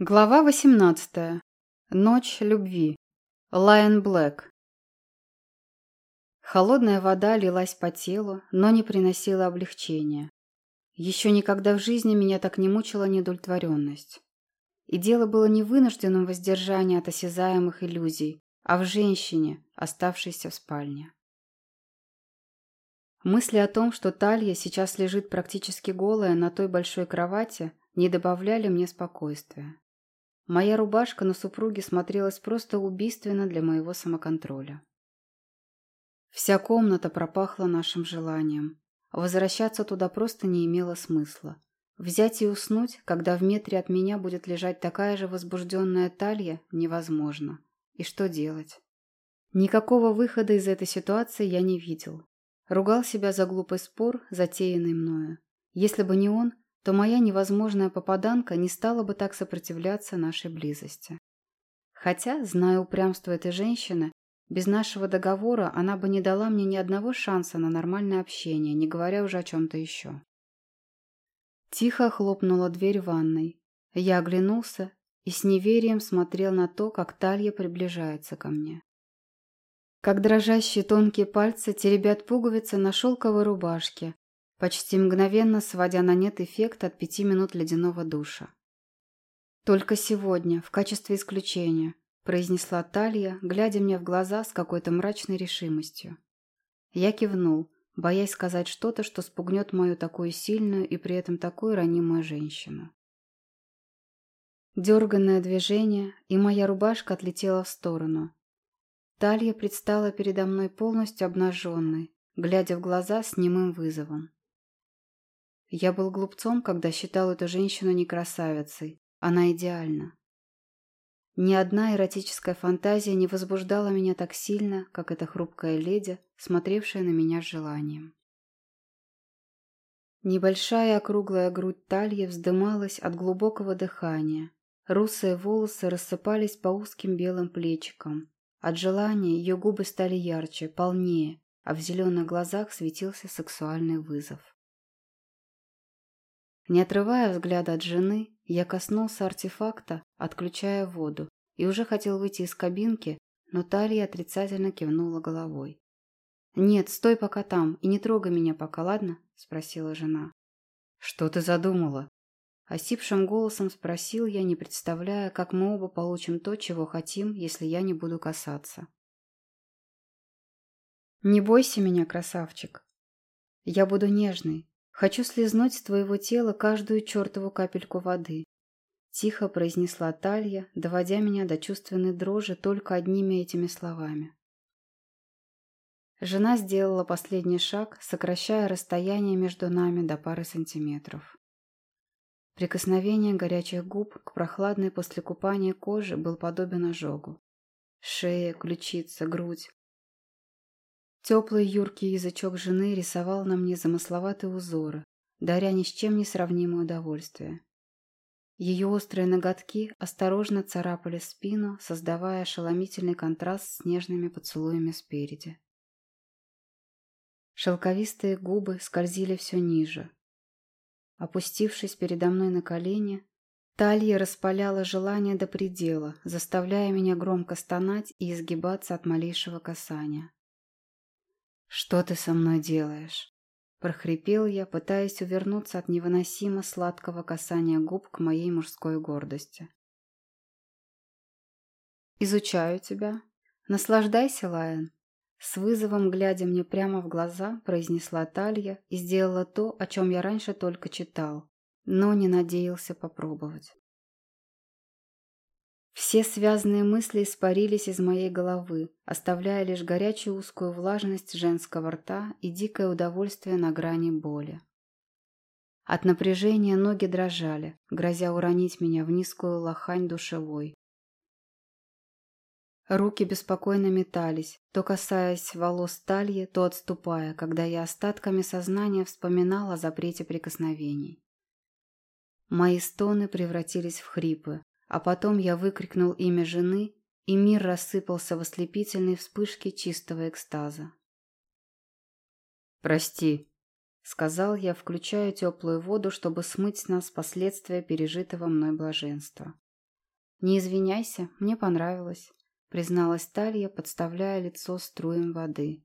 Глава 18. Ночь любви. Лайон Блэк. Холодная вода лилась по телу, но не приносила облегчения. Еще никогда в жизни меня так не мучила недовлетворенность. И дело было не в вынужденном воздержании от осязаемых иллюзий, а в женщине, оставшейся в спальне. Мысли о том, что Талья сейчас лежит практически голая на той большой кровати, не добавляли мне спокойствия. Моя рубашка на супруге смотрелась просто убийственно для моего самоконтроля. Вся комната пропахла нашим желанием. Возвращаться туда просто не имело смысла. Взять и уснуть, когда в метре от меня будет лежать такая же возбужденная талия, невозможно. И что делать? Никакого выхода из этой ситуации я не видел. Ругал себя за глупый спор, затеянный мною. Если бы не он, то моя невозможная попаданка не стала бы так сопротивляться нашей близости. Хотя, зная упрямство этой женщины, без нашего договора она бы не дала мне ни одного шанса на нормальное общение, не говоря уже о чем-то еще. Тихо хлопнула дверь ванной. Я оглянулся и с неверием смотрел на то, как Талья приближается ко мне. Как дрожащие тонкие пальцы теребят пуговицы на шелковой рубашке, почти мгновенно сводя на нет эффект от пяти минут ледяного душа. «Только сегодня, в качестве исключения», – произнесла Талья, глядя мне в глаза с какой-то мрачной решимостью. Я кивнул, боясь сказать что-то, что спугнет мою такую сильную и при этом такую ранимую женщину. Дерганное движение, и моя рубашка отлетела в сторону. Талья предстала передо мной полностью обнаженной, глядя в глаза с немым вызовом. Я был глупцом, когда считал эту женщину не красавицей. Она идеальна. Ни одна эротическая фантазия не возбуждала меня так сильно, как эта хрупкая леди, смотревшая на меня с желанием. Небольшая округлая грудь талии вздымалась от глубокого дыхания. Русые волосы рассыпались по узким белым плечикам. От желания ее губы стали ярче, полнее, а в зеленых глазах светился сексуальный вызов. Не отрывая взгляда от жены, я коснулся артефакта, отключая воду, и уже хотел выйти из кабинки, но Талия отрицательно кивнула головой. «Нет, стой пока там и не трогай меня пока, ладно?» – спросила жена. «Что ты задумала?» Осипшим голосом спросил я, не представляя, как мы оба получим то, чего хотим, если я не буду касаться. «Не бойся меня, красавчик. Я буду нежный, Хочу слезнуть с твоего тела каждую чертову капельку воды. Тихо произнесла Талья, доводя меня до чувственной дрожи только одними этими словами. Жена сделала последний шаг, сокращая расстояние между нами до пары сантиметров. Прикосновение горячих губ к прохладной после купания коже был подобен ожогу. Шея, ключица, грудь, Теплый юркий язычок жены рисовал на мне замысловатые узоры, даря ни с чем не сравнимое удовольствие. Ее острые ноготки осторожно царапали спину, создавая ошеломительный контраст с нежными поцелуями спереди. Шелковистые губы скользили все ниже. Опустившись передо мной на колени, Талья распаляла желание до предела, заставляя меня громко стонать и изгибаться от малейшего касания. «Что ты со мной делаешь?» Прохрипел я, пытаясь увернуться от невыносимо сладкого касания губ к моей мужской гордости. «Изучаю тебя. Наслаждайся, Лайон!» С вызовом, глядя мне прямо в глаза, произнесла Талья и сделала то, о чем я раньше только читал, но не надеялся попробовать. Все связанные мысли испарились из моей головы, оставляя лишь горячую узкую влажность женского рта и дикое удовольствие на грани боли. От напряжения ноги дрожали, грозя уронить меня в низкую лохань душевой. Руки беспокойно метались, то касаясь волос тальи, то отступая, когда я остатками сознания вспоминала о запрете прикосновений. Мои стоны превратились в хрипы, а потом я выкрикнул имя жены, и мир рассыпался в ослепительной вспышке чистого экстаза. «Прости», — сказал я, включая теплую воду, чтобы смыть с нас последствия пережитого мной блаженства. «Не извиняйся, мне понравилось», — призналась Талья, подставляя лицо струем воды.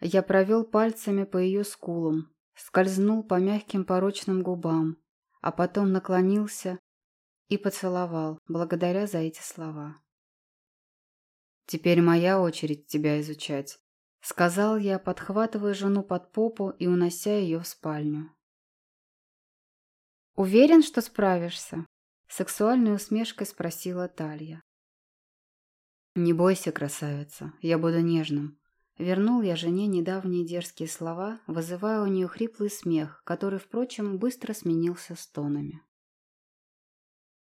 Я провел пальцами по ее скулам, скользнул по мягким порочным губам, а потом наклонился и поцеловал, благодаря за эти слова. «Теперь моя очередь тебя изучать», — сказал я, подхватывая жену под попу и унося ее в спальню. «Уверен, что справишься?» — сексуальной усмешкой спросила Талья. «Не бойся, красавица, я буду нежным». Вернул я жене недавние дерзкие слова, вызывая у нее хриплый смех, который, впрочем, быстро сменился стонами.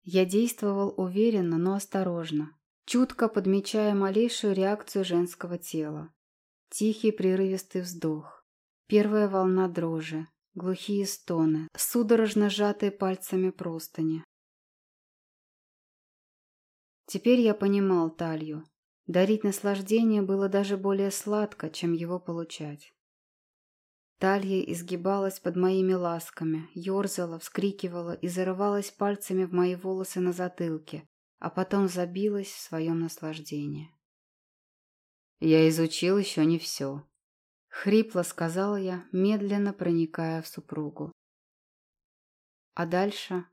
Я действовал уверенно, но осторожно, чутко подмечая малейшую реакцию женского тела. Тихий прерывистый вздох, первая волна дрожи, глухие стоны, судорожно сжатые пальцами простыни. Теперь я понимал Талью. Дарить наслаждение было даже более сладко, чем его получать. Талья изгибалась под моими ласками, ерзала, вскрикивала и зарывалась пальцами в мои волосы на затылке, а потом забилась в своем наслаждении. «Я изучил еще не все», — хрипло сказал я, медленно проникая в супругу. А дальше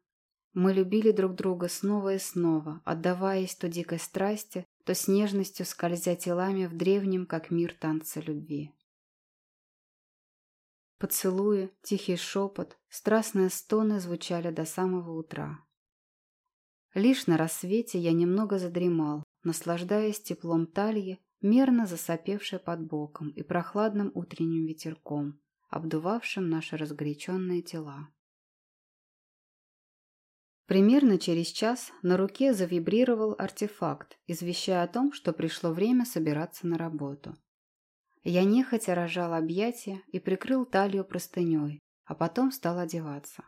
мы любили друг друга снова и снова, отдаваясь то дикой страсти, то с нежностью скользя телами в древнем, как мир танца любви. Поцелуи, тихий шепот, страстные стоны звучали до самого утра. Лишь на рассвете я немного задремал, наслаждаясь теплом тальи, мерно засопевшей под боком и прохладным утренним ветерком, обдувавшим наши разгоряченные тела. Примерно через час на руке завибрировал артефакт, извещая о том, что пришло время собираться на работу. Я нехотя рожал объятия и прикрыл талию простыней, а потом стал одеваться.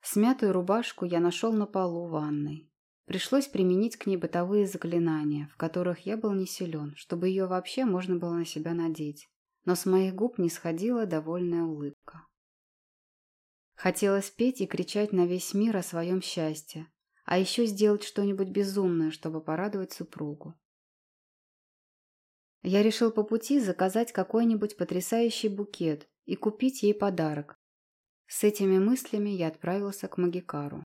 Смятую рубашку я нашел на полу ванной. Пришлось применить к ней бытовые заклинания, в которых я был не силен, чтобы ее вообще можно было на себя надеть. Но с моих губ не сходила довольная улыбка. Хотелось петь и кричать на весь мир о своем счастье, а еще сделать что-нибудь безумное, чтобы порадовать супругу. Я решил по пути заказать какой-нибудь потрясающий букет и купить ей подарок. С этими мыслями я отправился к Магикару.